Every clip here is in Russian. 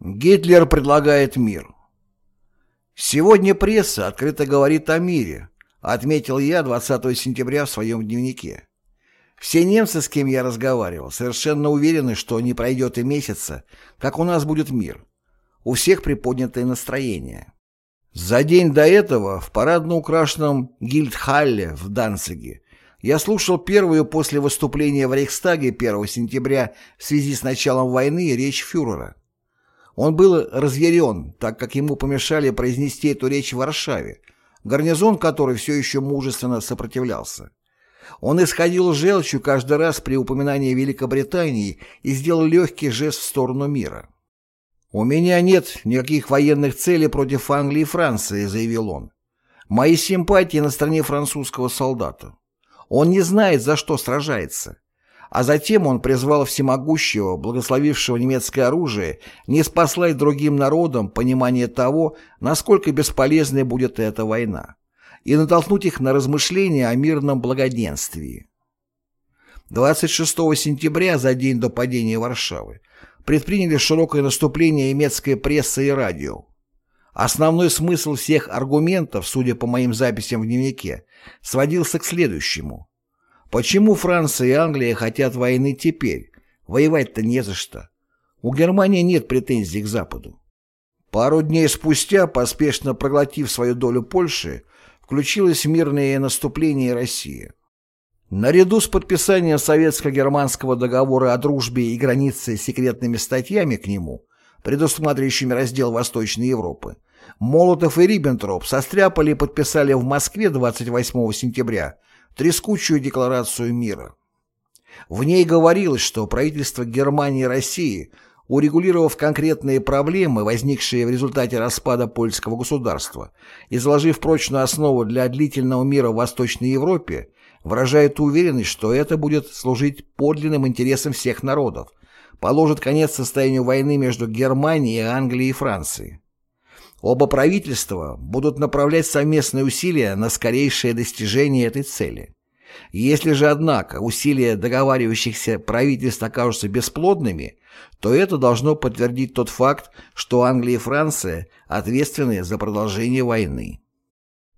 Гитлер предлагает мир. Сегодня пресса открыто говорит о мире, отметил я 20 сентября в своем дневнике. Все немцы, с кем я разговаривал, совершенно уверены, что не пройдет и месяца, как у нас будет мир. У всех приподнятое настроение. За день до этого в парадно украшенном Гильдхалле в Данциге я слушал первую после выступления в Рейхстаге 1 сентября в связи с началом войны речь фюрера. Он был разъярен, так как ему помешали произнести эту речь в Варшаве, гарнизон который все еще мужественно сопротивлялся. Он исходил желчью каждый раз при упоминании Великобритании и сделал легкий жест в сторону мира. «У меня нет никаких военных целей против Англии и Франции», — заявил он. «Мои симпатии на стороне французского солдата. Он не знает, за что сражается. А затем он призвал всемогущего, благословившего немецкое оружие, не спаслать другим народам понимание того, насколько бесполезной будет эта война, и натолкнуть их на размышления о мирном благоденствии. 26 сентября, за день до падения Варшавы, предприняли широкое наступление немецкая пресса и радио. Основной смысл всех аргументов, судя по моим записям в дневнике, сводился к следующему. Почему Франция и Англия хотят войны теперь? Воевать-то не за что. У Германии нет претензий к Западу. Пару дней спустя, поспешно проглотив свою долю Польши, включилось мирное наступление России. Наряду с подписанием советско-германского договора о дружбе и границе с секретными статьями к нему, предусматривающими раздел Восточной Европы, Молотов и Риббентроп состряпали и подписали в Москве 28 сентября трескучую декларацию мира. В ней говорилось, что правительство Германии и России, урегулировав конкретные проблемы, возникшие в результате распада польского государства, и заложив прочную основу для длительного мира в Восточной Европе, выражает уверенность, что это будет служить подлинным интересам всех народов, положит конец состоянию войны между Германией, Англией и Францией. Оба правительства будут направлять совместные усилия на скорейшее достижение этой цели. Если же, однако, усилия договаривающихся правительств окажутся бесплодными, то это должно подтвердить тот факт, что Англия и Франция ответственны за продолжение войны.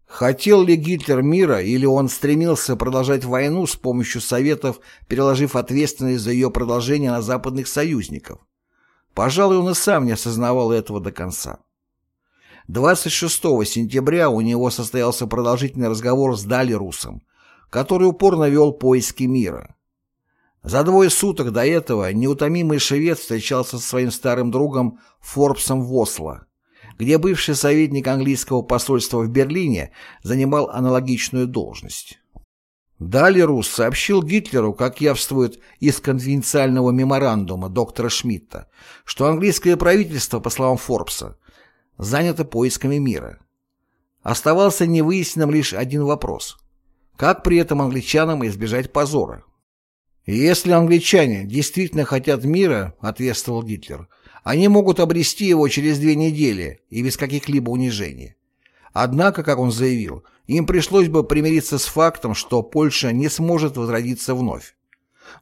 Хотел ли Гитлер мира или он стремился продолжать войну с помощью Советов, переложив ответственность за ее продолжение на западных союзников? Пожалуй, он и сам не осознавал этого до конца. 26 сентября у него состоялся продолжительный разговор с Далерусом, который упорно вел поиски мира. За двое суток до этого неутомимый швед встречался со своим старым другом Форбсом в Осло, где бывший советник английского посольства в Берлине занимал аналогичную должность. Далее сообщил Гитлеру, как явствует из конфиденциального меморандума доктора Шмидта, что английское правительство, по словам Форбса, занято поисками мира. Оставался невыясненным лишь один вопрос. Как при этом англичанам избежать позора? «Если англичане действительно хотят мира, — ответствовал Гитлер, — они могут обрести его через две недели и без каких-либо унижений. Однако, как он заявил, им пришлось бы примириться с фактом, что Польша не сможет возродиться вновь.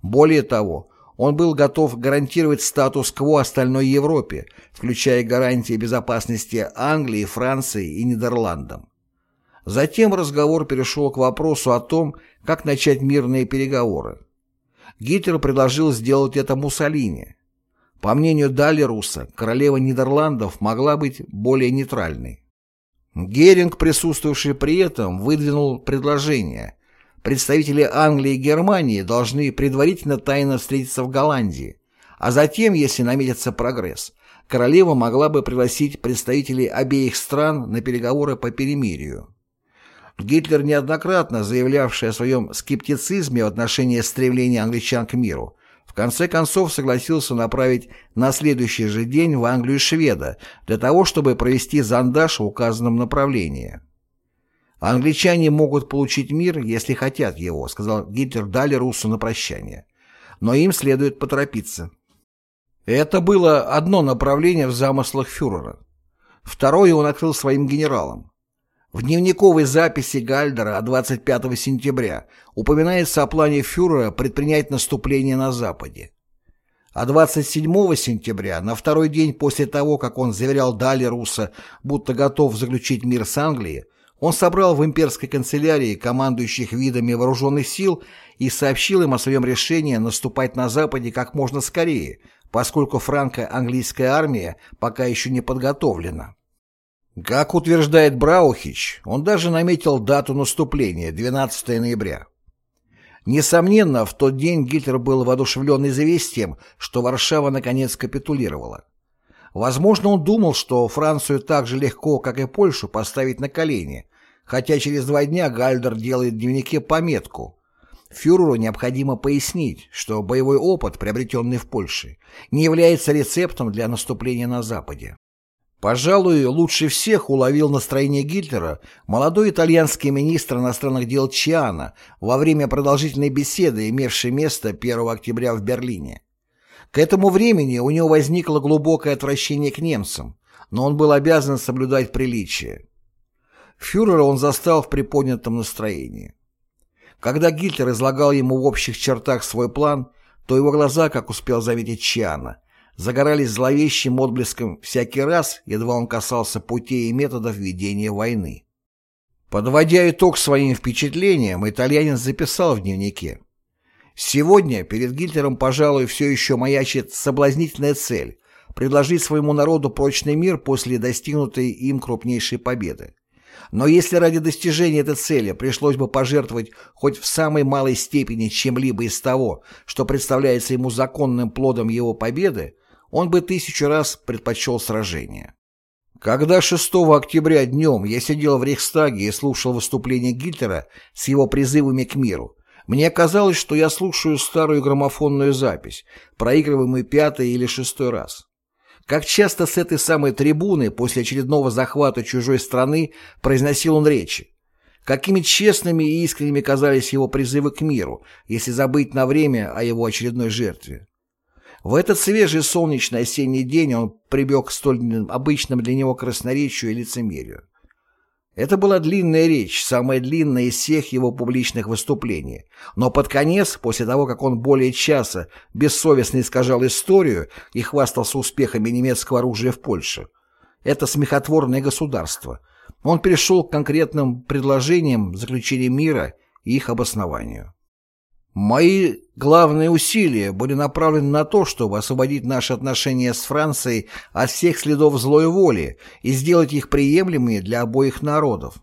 Более того, он был готов гарантировать статус-кво остальной Европе, включая гарантии безопасности Англии, Франции и Нидерландам. Затем разговор перешел к вопросу о том, как начать мирные переговоры. Гитлер предложил сделать это Муссолини. По мнению Далеруса, королева Нидерландов могла быть более нейтральной. Геринг, присутствовавший при этом, выдвинул предложение, Представители Англии и Германии должны предварительно тайно встретиться в Голландии, а затем, если наметится прогресс, королева могла бы пригласить представителей обеих стран на переговоры по перемирию. Гитлер, неоднократно заявлявший о своем скептицизме в отношении стремления англичан к миру, в конце концов согласился направить на следующий же день в Англию шведа для того, чтобы провести зондаж в указанном направлении. «Англичане могут получить мир, если хотят его», сказал Гитлер Дали Руссу на прощание. «Но им следует поторопиться». Это было одно направление в замыслах фюрера. Второе он открыл своим генералам. В дневниковой записи Гальдера от 25 сентября упоминается о плане фюрера предпринять наступление на Западе. А 27 сентября, на второй день после того, как он заверял Далеруса, будто готов заключить мир с Англией, он собрал в имперской канцелярии командующих видами вооруженных сил и сообщил им о своем решении наступать на Западе как можно скорее, поскольку франко-английская армия пока еще не подготовлена. Как утверждает Браухич, он даже наметил дату наступления – 12 ноября. Несомненно, в тот день Гитлер был воодушевлен известием, что Варшава наконец капитулировала. Возможно, он думал, что Францию так же легко, как и Польшу, поставить на колени, хотя через два дня Гальдер делает в дневнике пометку. Фюреру необходимо пояснить, что боевой опыт, приобретенный в Польше, не является рецептом для наступления на Западе. Пожалуй, лучше всех уловил настроение Гитлера молодой итальянский министр иностранных дел Чиана во время продолжительной беседы, имевшей место 1 октября в Берлине. К этому времени у него возникло глубокое отвращение к немцам, но он был обязан соблюдать приличие. Фюрера он застал в приподнятом настроении. Когда Гитлер излагал ему в общих чертах свой план, то его глаза, как успел заметить Чиана, загорались зловещим отблеском всякий раз, едва он касался путей и методов ведения войны. Подводя итог своим впечатлениям, итальянец записал в дневнике. «Сегодня перед Гитлером, пожалуй, все еще маячит соблазнительная цель – предложить своему народу прочный мир после достигнутой им крупнейшей победы. Но если ради достижения этой цели пришлось бы пожертвовать хоть в самой малой степени чем-либо из того, что представляется ему законным плодом его победы, он бы тысячу раз предпочел сражение. Когда 6 октября днем я сидел в Рейхстаге и слушал выступление Гитлера с его призывами к миру, мне казалось, что я слушаю старую граммофонную запись, проигрываемую пятый или шестой раз. Как часто с этой самой трибуны после очередного захвата чужой страны произносил он речи. Какими честными и искренними казались его призывы к миру, если забыть на время о его очередной жертве. В этот свежий солнечный осенний день он прибег к столь обычным для него красноречию и лицемерию. Это была длинная речь, самая длинная из всех его публичных выступлений. Но под конец, после того, как он более часа бессовестно искажал историю и хвастался успехами немецкого оружия в Польше, это смехотворное государство, он перешел к конкретным предложениям заключения мира и их обоснованию. Мои главные усилия были направлены на то, чтобы освободить наши отношения с Францией от всех следов злой воли и сделать их приемлемыми для обоих народов.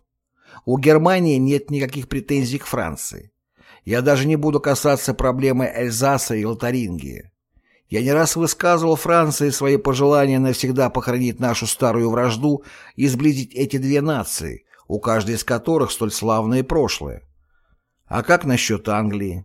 У Германии нет никаких претензий к Франции. Я даже не буду касаться проблемы Эльзаса и Лотарингии. Я не раз высказывал Франции свои пожелания навсегда похоронить нашу старую вражду и сблизить эти две нации, у каждой из которых столь славное прошлое. А как насчет Англии?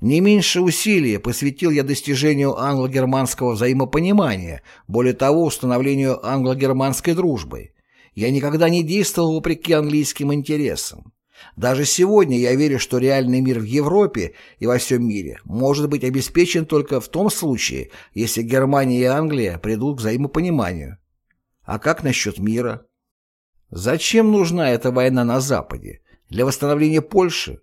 Не меньше усилия посвятил я достижению англо-германского взаимопонимания, более того, установлению англо-германской дружбы. Я никогда не действовал вопреки английским интересам. Даже сегодня я верю, что реальный мир в Европе и во всем мире может быть обеспечен только в том случае, если Германия и Англия придут к взаимопониманию. А как насчет мира? Зачем нужна эта война на Западе? Для восстановления Польши?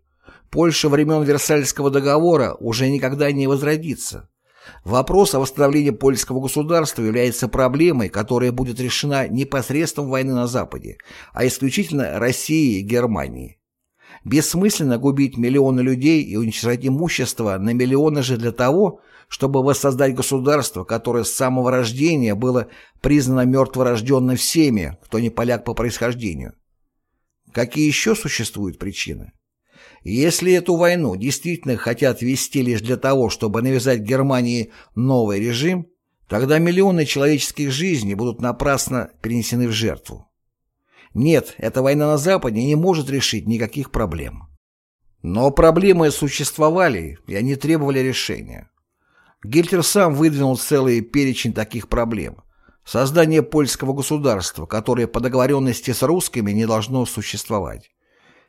Польша времен Версальского договора уже никогда не возродится. Вопрос о восстановлении польского государства является проблемой, которая будет решена не посредством войны на Западе, а исключительно Россией и Германией. Бессмысленно губить миллионы людей и уничтожать имущество на миллионы же для того, чтобы воссоздать государство, которое с самого рождения было признано мертворожденным всеми, кто не поляк по происхождению. Какие еще существуют причины? Если эту войну действительно хотят вести лишь для того, чтобы навязать Германии новый режим, тогда миллионы человеческих жизней будут напрасно перенесены в жертву. Нет, эта война на Западе не может решить никаких проблем. Но проблемы существовали, и они требовали решения. Гитлер сам выдвинул целый перечень таких проблем. Создание польского государства, которое по договоренности с русскими не должно существовать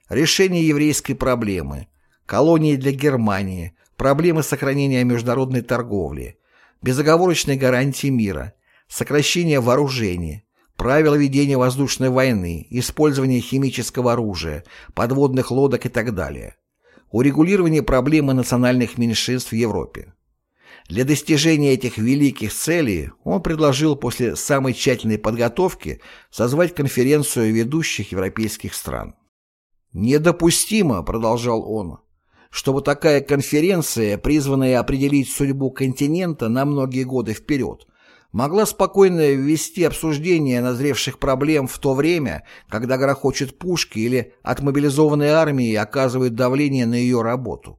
решение еврейской проблемы, колонии для Германии, проблемы сохранения международной торговли, безоговорочной гарантии мира, сокращение вооружений, правила ведения воздушной войны, использование химического оружия, подводных лодок и так далее, урегулирование проблемы национальных меньшинств в Европе. Для достижения этих великих целей он предложил после самой тщательной подготовки созвать конференцию ведущих европейских стран. «Недопустимо», — продолжал он, — «чтобы такая конференция, призванная определить судьбу континента на многие годы вперед, могла спокойно ввести обсуждение назревших проблем в то время, когда грохочут пушки или отмобилизованные армии оказывают давление на ее работу.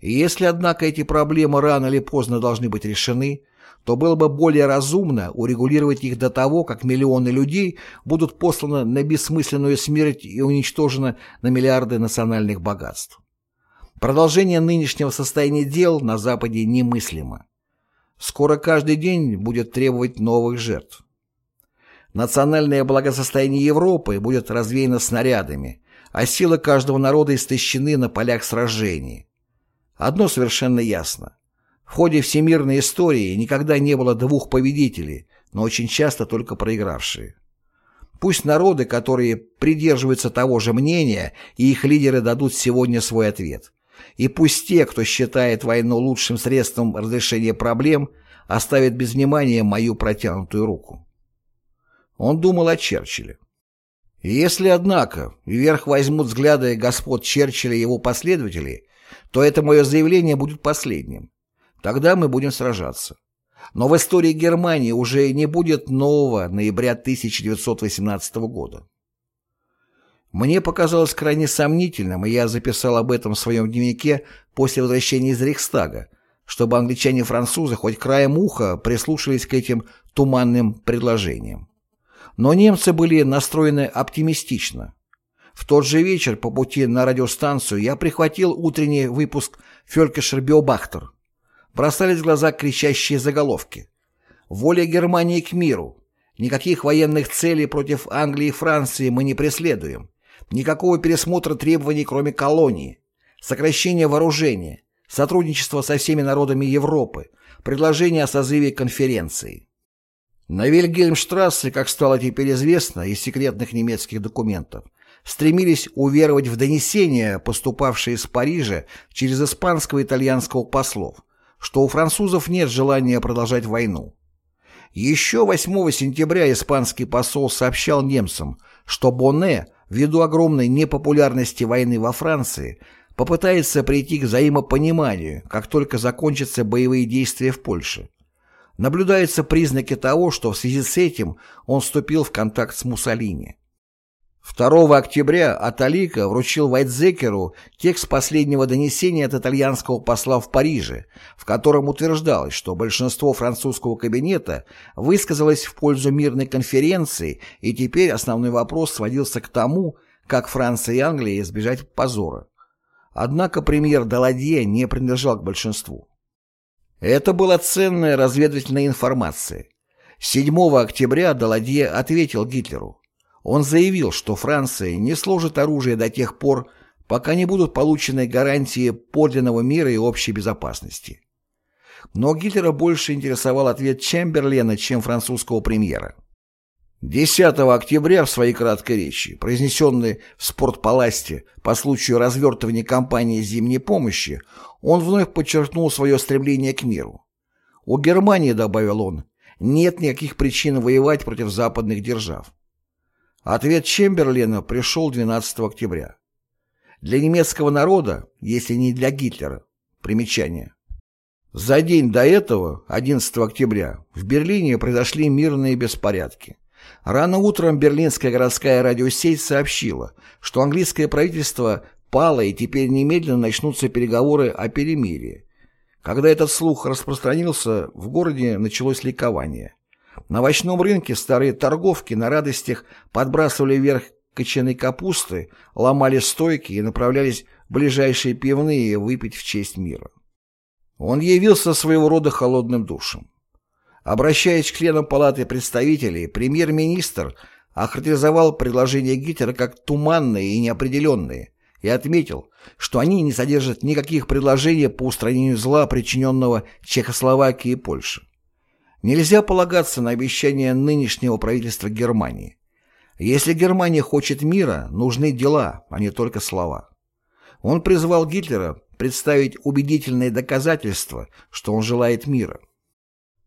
Если, однако, эти проблемы рано или поздно должны быть решены, то было бы более разумно урегулировать их до того, как миллионы людей будут посланы на бессмысленную смерть и уничтожены на миллиарды национальных богатств. Продолжение нынешнего состояния дел на Западе немыслимо. Скоро каждый день будет требовать новых жертв. Национальное благосостояние Европы будет развеяно снарядами, а силы каждого народа истощены на полях сражений. Одно совершенно ясно. В ходе всемирной истории никогда не было двух победителей, но очень часто только проигравшие. Пусть народы, которые придерживаются того же мнения, и их лидеры дадут сегодня свой ответ. И пусть те, кто считает войну лучшим средством разрешения проблем, оставят без внимания мою протянутую руку. Он думал о Черчилле. Если, однако, вверх возьмут взгляды господ Черчилля и его последователей, то это мое заявление будет последним. Тогда мы будем сражаться. Но в истории Германии уже не будет нового ноября 1918 года. Мне показалось крайне сомнительным, и я записал об этом в своем дневнике после возвращения из Рейхстага, чтобы англичане и французы хоть краем уха прислушались к этим туманным предложениям. Но немцы были настроены оптимистично. В тот же вечер по пути на радиостанцию я прихватил утренний выпуск «Фелькешер Биобахтер». Бросались в глаза кричащие заголовки. «Воля Германии к миру», «Никаких военных целей против Англии и Франции мы не преследуем», «Никакого пересмотра требований, кроме колонии», «Сокращение вооружения», «Сотрудничество со всеми народами Европы», «Предложение о созыве конференции». На Вильгельмштрассе, как стало теперь известно из секретных немецких документов, стремились уверовать в донесения, поступавшие из Парижа через испанского и итальянского послов, что у французов нет желания продолжать войну. Еще 8 сентября испанский посол сообщал немцам, что Боне, ввиду огромной непопулярности войны во Франции, попытается прийти к взаимопониманию, как только закончатся боевые действия в Польше. Наблюдаются признаки того, что в связи с этим он вступил в контакт с Муссолини. 2 октября Аталика вручил Вайтзекеру текст последнего донесения от итальянского посла в Париже, в котором утверждалось, что большинство французского кабинета высказалось в пользу мирной конференции, и теперь основной вопрос сводился к тому, как Франция и Англия избежать позора. Однако премьер Даладье не принадлежал к большинству. Это была ценная разведывательная информация. 7 октября Даладье ответил Гитлеру он заявил, что Франция не сложит оружие до тех пор, пока не будут получены гарантии подлинного мира и общей безопасности. Но Гитлера больше интересовал ответ Чемберлена, чем французского премьера. 10 октября в своей краткой речи, произнесенной в спортпаласте по случаю развертывания кампании зимней помощи, он вновь подчеркнул свое стремление к миру. «У Германии, — добавил он, — нет никаких причин воевать против западных держав. Ответ Чемберлена пришел 12 октября. Для немецкого народа, если не для Гитлера. Примечание. За день до этого, 11 октября, в Берлине произошли мирные беспорядки. Рано утром берлинская городская радиосеть сообщила, что английское правительство пало и теперь немедленно начнутся переговоры о перемирии. Когда этот слух распространился, в городе началось ликование. На овощном рынке старые торговки на радостях подбрасывали вверх кочаной капусты, ломали стойки и направлялись в ближайшие пивные выпить в честь мира. Он явился своего рода холодным душем. Обращаясь к членам Палаты представителей, премьер-министр охарактеризовал предложения Гитлера как туманные и неопределенные и отметил, что они не содержат никаких предложений по устранению зла, причиненного Чехословакии и Польше. Нельзя полагаться на обещания нынешнего правительства Германии. Если Германия хочет мира, нужны дела, а не только слова. Он призвал Гитлера представить убедительные доказательства, что он желает мира.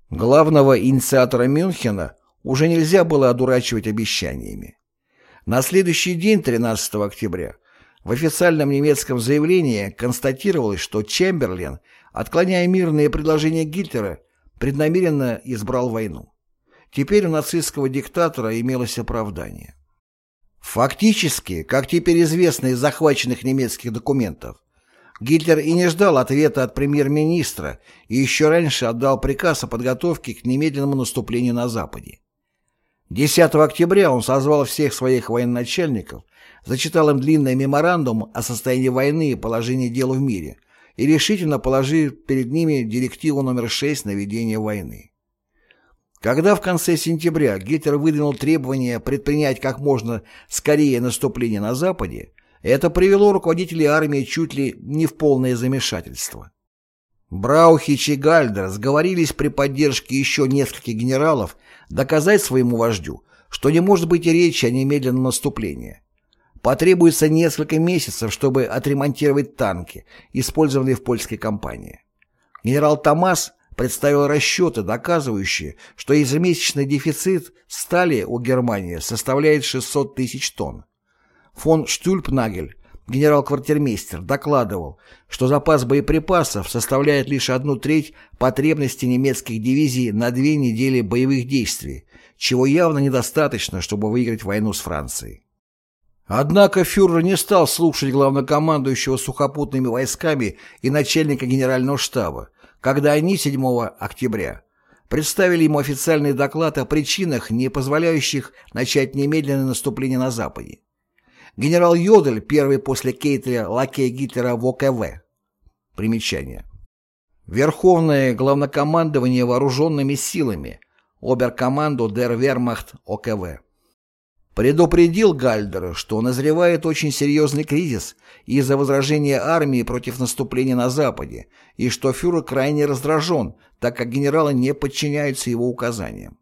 Главного инициатора Мюнхена уже нельзя было одурачивать обещаниями. На следующий день, 13 октября, в официальном немецком заявлении констатировалось, что Чемберлен, отклоняя мирные предложения Гитлера, преднамеренно избрал войну. Теперь у нацистского диктатора имелось оправдание. Фактически, как теперь известно из захваченных немецких документов, Гитлер и не ждал ответа от премьер-министра и еще раньше отдал приказ о подготовке к немедленному наступлению на Западе. 10 октября он созвал всех своих военачальников, зачитал им длинный меморандум о состоянии войны и положении дел в мире и решительно положил перед ними директиву номер 6 на ведение войны. Когда в конце сентября Гитлер выдвинул требование предпринять как можно скорее наступление на Западе, это привело руководителей армии чуть ли не в полное замешательство. Браухич и Гальдер сговорились при поддержке еще нескольких генералов доказать своему вождю, что не может быть и речи о немедленном наступлении. Потребуется несколько месяцев, чтобы отремонтировать танки, использованные в польской кампании. Генерал Томас представил расчеты, доказывающие, что ежемесячный дефицит стали у Германии составляет 600 тысяч тонн. Фон Штюльпнагель, генерал-квартирмейстер, докладывал, что запас боеприпасов составляет лишь одну треть потребностей немецких дивизий на две недели боевых действий, чего явно недостаточно, чтобы выиграть войну с Францией. Однако фюрер не стал слушать главнокомандующего сухопутными войсками и начальника генерального штаба, когда они 7 октября представили ему официальный доклад о причинах, не позволяющих начать немедленное наступление на Западе. Генерал Йодель, первый после Кейтеля лакей Гитлера в ОКВ. Примечание. Верховное главнокомандование вооруженными силами, оберкоманду дер Вермахт ОКВ. Предупредил Гальдера, что назревает очень серьезный кризис из-за возражения армии против наступления на Западе, и что фюрер крайне раздражен, так как генералы не подчиняются его указаниям.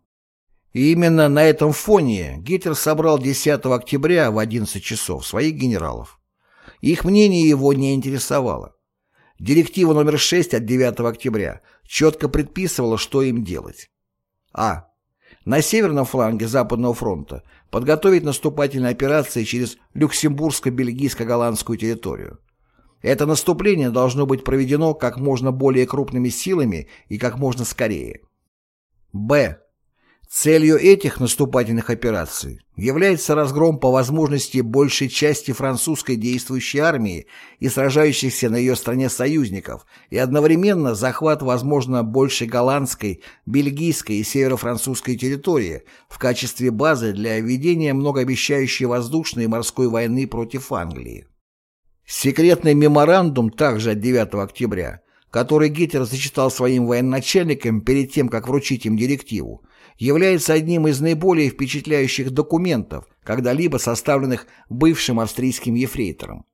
И именно на этом фоне Гитлер собрал 10 октября в 11 часов своих генералов. Их мнение его не интересовало. Директива номер 6 от 9 октября четко предписывала, что им делать. А. На северном фланге Западного фронта подготовить наступательные операции через Люксембургско-Бельгийско-Голландскую территорию. Это наступление должно быть проведено как можно более крупными силами и как можно скорее. Б. Целью этих наступательных операций является разгром по возможности большей части французской действующей армии и сражающихся на ее стороне союзников и одновременно захват, возможно, большей голландской, бельгийской и северо-французской территории в качестве базы для ведения многообещающей воздушной и морской войны против Англии. Секретный меморандум также от 9 октября, который Гитлер зачитал своим военачальникам перед тем, как вручить им директиву, является одним из наиболее впечатляющих документов, когда-либо составленных бывшим австрийским ефрейтором.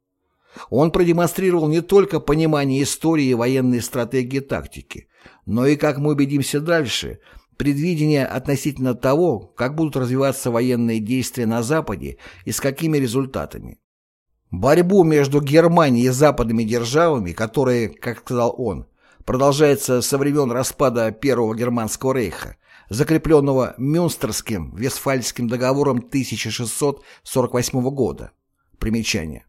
Он продемонстрировал не только понимание истории и военной стратегии тактики, но и, как мы убедимся дальше, предвидение относительно того, как будут развиваться военные действия на Западе и с какими результатами. Борьбу между Германией и западными державами, которая, как сказал он, продолжается со времен распада Первого Германского рейха, закрепленного Мюнстерским Вестфальским договором 1648 года. Примечание.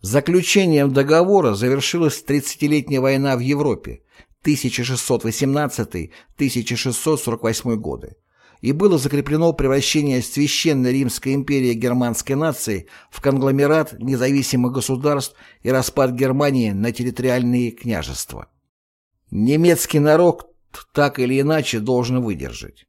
Заключением договора завершилась 30-летняя война в Европе 1618-1648 годы и было закреплено превращение Священной Римской империи германской нации в конгломерат независимых государств и распад Германии на территориальные княжества. Немецкий народ так или иначе должен выдержать.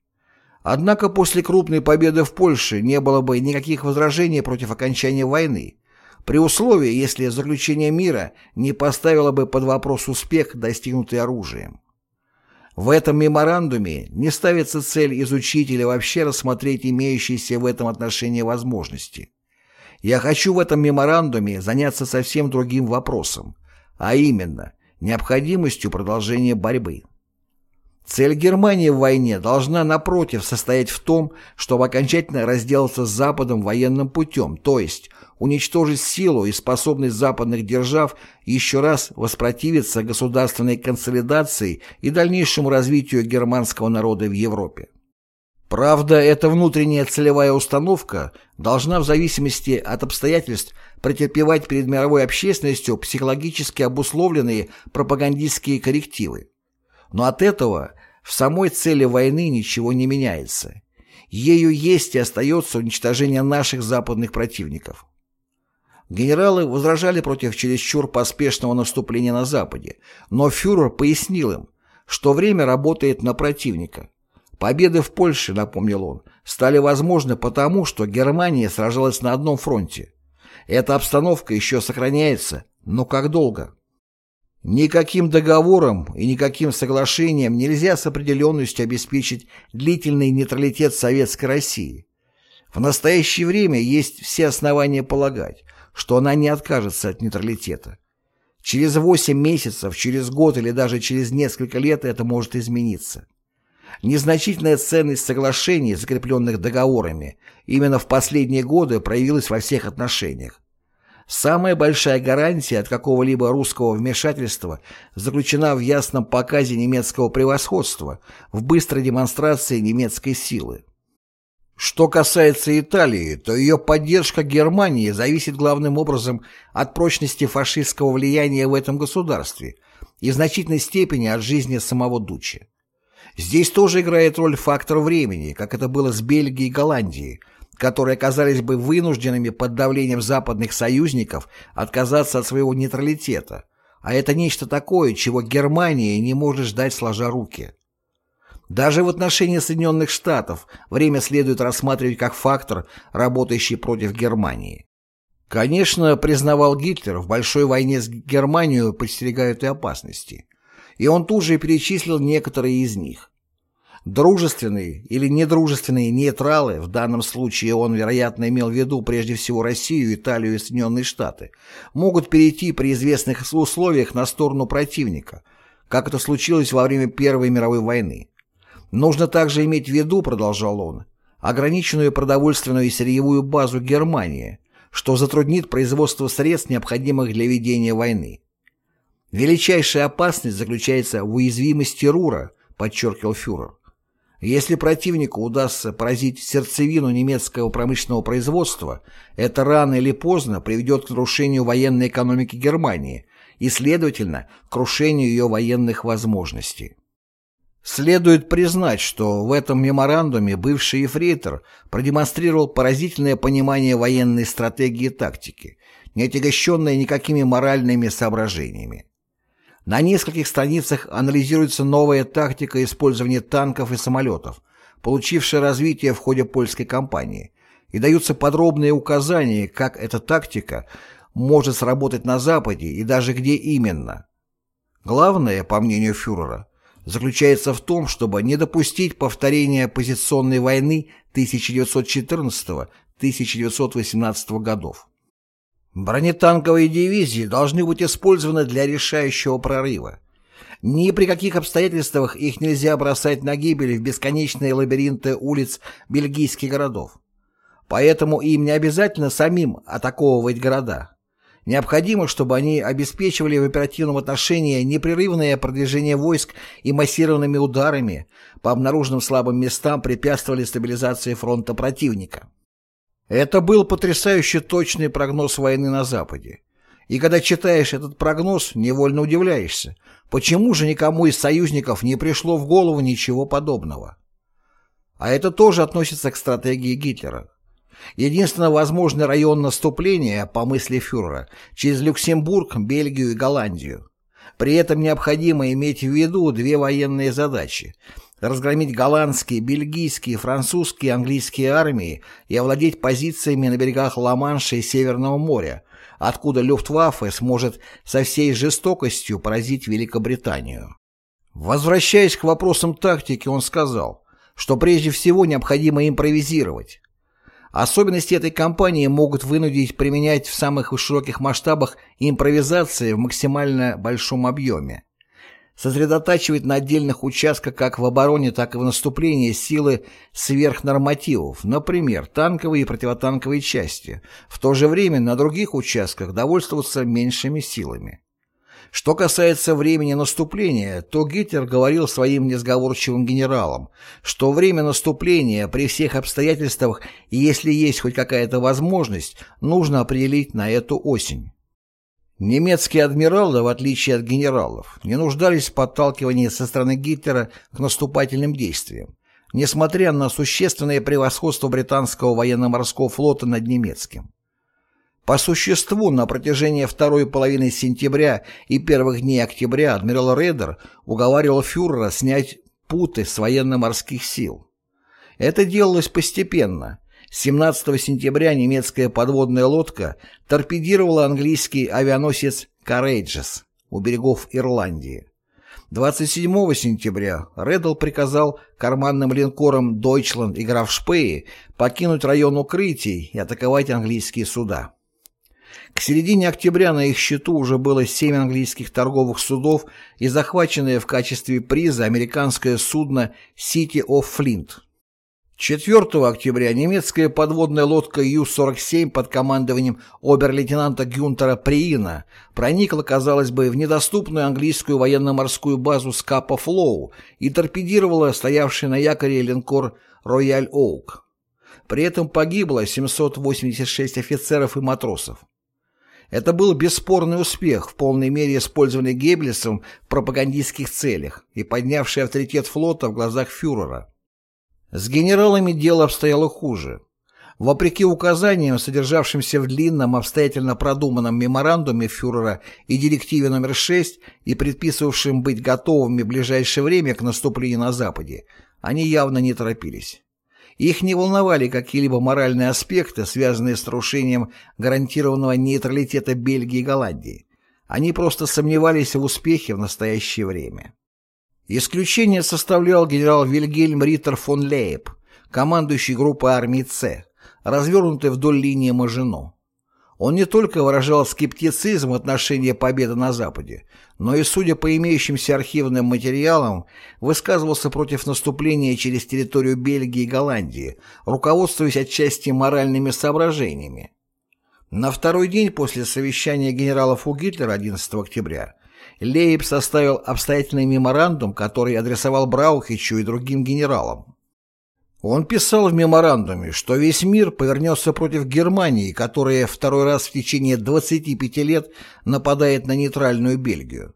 Однако после крупной победы в Польше не было бы никаких возражений против окончания войны, при условии, если заключение мира не поставило бы под вопрос успех, достигнутый оружием. В этом меморандуме не ставится цель изучить или вообще рассмотреть имеющиеся в этом отношении возможности. Я хочу в этом меморандуме заняться совсем другим вопросом, а именно необходимостью продолжения борьбы. Цель Германии в войне должна, напротив, состоять в том, чтобы окончательно разделаться с Западом военным путем, то есть уничтожить силу и способность западных держав еще раз воспротивиться государственной консолидации и дальнейшему развитию германского народа в Европе. Правда, эта внутренняя целевая установка должна в зависимости от обстоятельств претерпевать перед мировой общественностью психологически обусловленные пропагандистские коррективы. Но от этого в самой цели войны ничего не меняется. Ею есть и остается уничтожение наших западных противников. Генералы возражали против чересчур поспешного наступления на Западе, но фюрер пояснил им, что время работает на противника. Победы в Польше, напомнил он, стали возможны потому, что Германия сражалась на одном фронте. Эта обстановка еще сохраняется, но как долго? Никаким договором и никаким соглашением нельзя с определенностью обеспечить длительный нейтралитет Советской России. В настоящее время есть все основания полагать, что она не откажется от нейтралитета. Через 8 месяцев, через год или даже через несколько лет это может измениться. Незначительная ценность соглашений, закрепленных договорами, именно в последние годы проявилась во всех отношениях. Самая большая гарантия от какого-либо русского вмешательства заключена в ясном показе немецкого превосходства, в быстрой демонстрации немецкой силы. Что касается Италии, то ее поддержка Германии зависит главным образом от прочности фашистского влияния в этом государстве и в значительной степени от жизни самого Дуччи. Здесь тоже играет роль фактор времени, как это было с Бельгией и Голландией, которые оказались бы вынужденными под давлением западных союзников отказаться от своего нейтралитета, а это нечто такое, чего Германия не может ждать сложа руки. Даже в отношении Соединенных Штатов время следует рассматривать как фактор, работающий против Германии. Конечно, признавал Гитлер, в большой войне с Германией подстерегают и опасности. И он тут же перечислил некоторые из них. Дружественные или недружественные нейтралы, в данном случае он, вероятно, имел в виду прежде всего Россию, Италию и Соединенные Штаты, могут перейти при известных условиях на сторону противника, как это случилось во время Первой мировой войны. Нужно также иметь в виду, продолжал он, ограниченную продовольственную и сырьевую базу Германии, что затруднит производство средств, необходимых для ведения войны. Величайшая опасность заключается в уязвимости Рура, подчеркивал фюрер. Если противнику удастся поразить сердцевину немецкого промышленного производства, это рано или поздно приведет к крушению военной экономики Германии и, следовательно, к крушению ее военных возможностей. Следует признать, что в этом меморандуме бывший ефрейтор продемонстрировал поразительное понимание военной стратегии и тактики, не отягощенное никакими моральными соображениями. На нескольких страницах анализируется новая тактика использования танков и самолетов, получившая развитие в ходе польской кампании, и даются подробные указания, как эта тактика может сработать на Западе и даже где именно. Главное, по мнению фюрера, заключается в том, чтобы не допустить повторения позиционной войны 1914-1918 годов. Бронетанковые дивизии должны быть использованы для решающего прорыва. Ни при каких обстоятельствах их нельзя бросать на гибель в бесконечные лабиринты улиц бельгийских городов. Поэтому им не обязательно самим атаковывать города. Необходимо, чтобы они обеспечивали в оперативном отношении непрерывное продвижение войск и массированными ударами по обнаруженным слабым местам препятствовали стабилизации фронта противника. Это был потрясающе точный прогноз войны на Западе. И когда читаешь этот прогноз, невольно удивляешься, почему же никому из союзников не пришло в голову ничего подобного. А это тоже относится к стратегии Гитлера. Единственно возможный район наступления, по мысли фюрера, через Люксембург, Бельгию и Голландию. При этом необходимо иметь в виду две военные задачи разгромить голландские, бельгийские, французские и английские армии и овладеть позициями на берегах Ла-Манша и Северного моря, откуда Люфтваффе сможет со всей жестокостью поразить Великобританию. Возвращаясь к вопросам тактики, он сказал, что прежде всего необходимо импровизировать. Особенности этой кампании могут вынудить применять в самых широких масштабах импровизации в максимально большом объеме. Сосредотачивать на отдельных участках как в обороне, так и в наступлении силы сверхнормативов, например, танковые и противотанковые части, в то же время на других участках довольствоваться меньшими силами. Что касается времени наступления, то Гитлер говорил своим несговорчивым генералам, что время наступления при всех обстоятельствах и если есть хоть какая-то возможность, нужно определить на эту осень. Немецкие адмиралы, в отличие от генералов, не нуждались в подталкивании со стороны Гитлера к наступательным действиям, несмотря на существенное превосходство британского военно-морского флота над немецким. По существу, на протяжении второй половины сентября и первых дней октября адмирал Рейдер уговаривал фюрера снять путы с военно-морских сил. Это делалось постепенно. 17 сентября немецкая подводная лодка торпедировала английский авианосец «Courageous» у берегов Ирландии. 27 сентября Реддл приказал карманным линкорам «Дойчланд» и «Граф Шпее» покинуть район укрытий и атаковать английские суда. К середине октября на их счету уже было семь английских торговых судов и захваченное в качестве приза американское судно «City of Flint». 4 октября немецкая подводная лодка Ю-47 под командованием обер-лейтенанта Гюнтера Приина проникла, казалось бы, в недоступную английскую военно-морскую базу Скапа Флоу и торпедировала стоявший на якоре линкор «Рояль Оук». При этом погибло 786 офицеров и матросов. Это был бесспорный успех, в полной мере использованный Геббельсом в пропагандистских целях и поднявший авторитет флота в глазах фюрера. С генералами дело обстояло хуже. Вопреки указаниям, содержавшимся в длинном, обстоятельно продуманном меморандуме фюрера и директиве номер 6 и предписывавшим быть готовыми в ближайшее время к наступлению на Западе, они явно не торопились. Их не волновали какие-либо моральные аспекты, связанные с нарушением гарантированного нейтралитета Бельгии и Голландии. Они просто сомневались в успехе в настоящее время. Исключение составлял генерал Вильгельм Риттер фон Лейб, командующий группой армии С, развернутой вдоль линии Мажино. Он не только выражал скептицизм в отношении победы на Западе, но и, судя по имеющимся архивным материалам, высказывался против наступления через территорию Бельгии и Голландии, руководствуясь отчасти моральными соображениями. На второй день после совещания генералов у Гитлера 11 октября Лейб составил обстоятельный меморандум, который адресовал Браухичу и другим генералам. Он писал в меморандуме, что весь мир повернется против Германии, которая второй раз в течение 25 лет нападает на нейтральную Бельгию.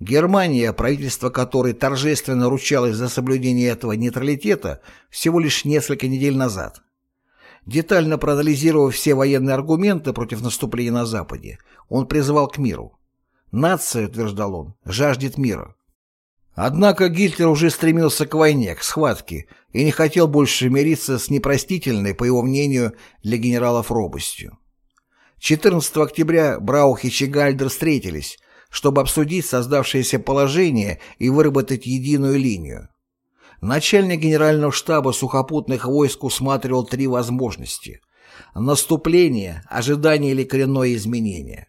Германия, правительство которой торжественно ручалось за соблюдение этого нейтралитета всего лишь несколько недель назад. Детально проанализировав все военные аргументы против наступления на Западе, он призывал к миру. «Нация», — утверждал он, — «жаждет мира». Однако Гитлер уже стремился к войне, к схватке, и не хотел больше мириться с непростительной, по его мнению, для генералов робостью. 14 октября Браухич и Гальдер встретились, чтобы обсудить создавшееся положение и выработать единую линию. Начальник генерального штаба сухопутных войск усматривал три возможности – наступление, ожидание или коренное изменение.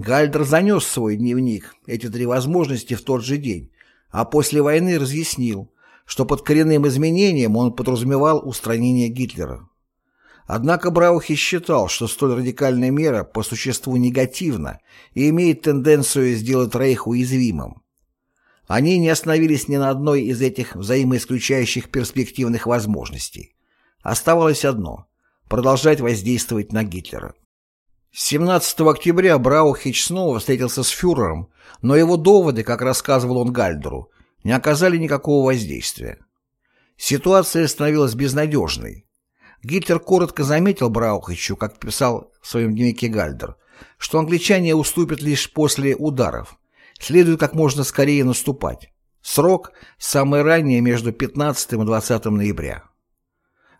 Гальдер занес в свой дневник эти три возможности в тот же день, а после войны разъяснил, что под коренным изменением он подразумевал устранение Гитлера. Однако Браухи считал, что столь радикальная мера по существу негативна и имеет тенденцию сделать Рейх уязвимым. Они не остановились ни на одной из этих взаимоисключающих перспективных возможностей. Оставалось одно – продолжать воздействовать на Гитлера. 17 октября Браухич снова встретился с фюрером, но его доводы, как рассказывал он Гальдеру, не оказали никакого воздействия. Ситуация становилась безнадежной. Гитлер коротко заметил Браухичу, как писал в своем дневнике Гальдер, что англичане уступят лишь после ударов. Следует как можно скорее наступать. Срок – самое раннее между 15 и 20 ноября.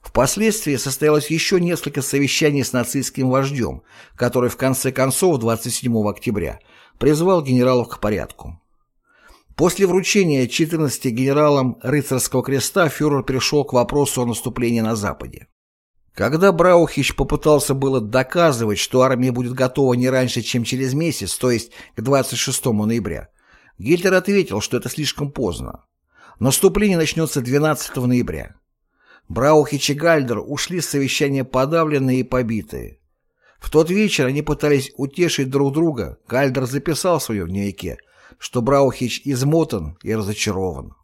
Впоследствии состоялось еще несколько совещаний с нацистским вождем, который в конце концов 27 октября призвал генералов к порядку. После вручения 14 генералам рыцарского креста фюрер перешел к вопросу о наступлении на Западе. Когда Браухич попытался было доказывать, что армия будет готова не раньше, чем через месяц, то есть к 26 ноября, Гитлер ответил, что это слишком поздно. Наступление начнется 12 ноября. Браухич и Гальдер ушли с совещания подавленные и побитые. В тот вечер они пытались утешить друг друга. Гальдер записал в своем дневнике, что Браухич измотан и разочарован.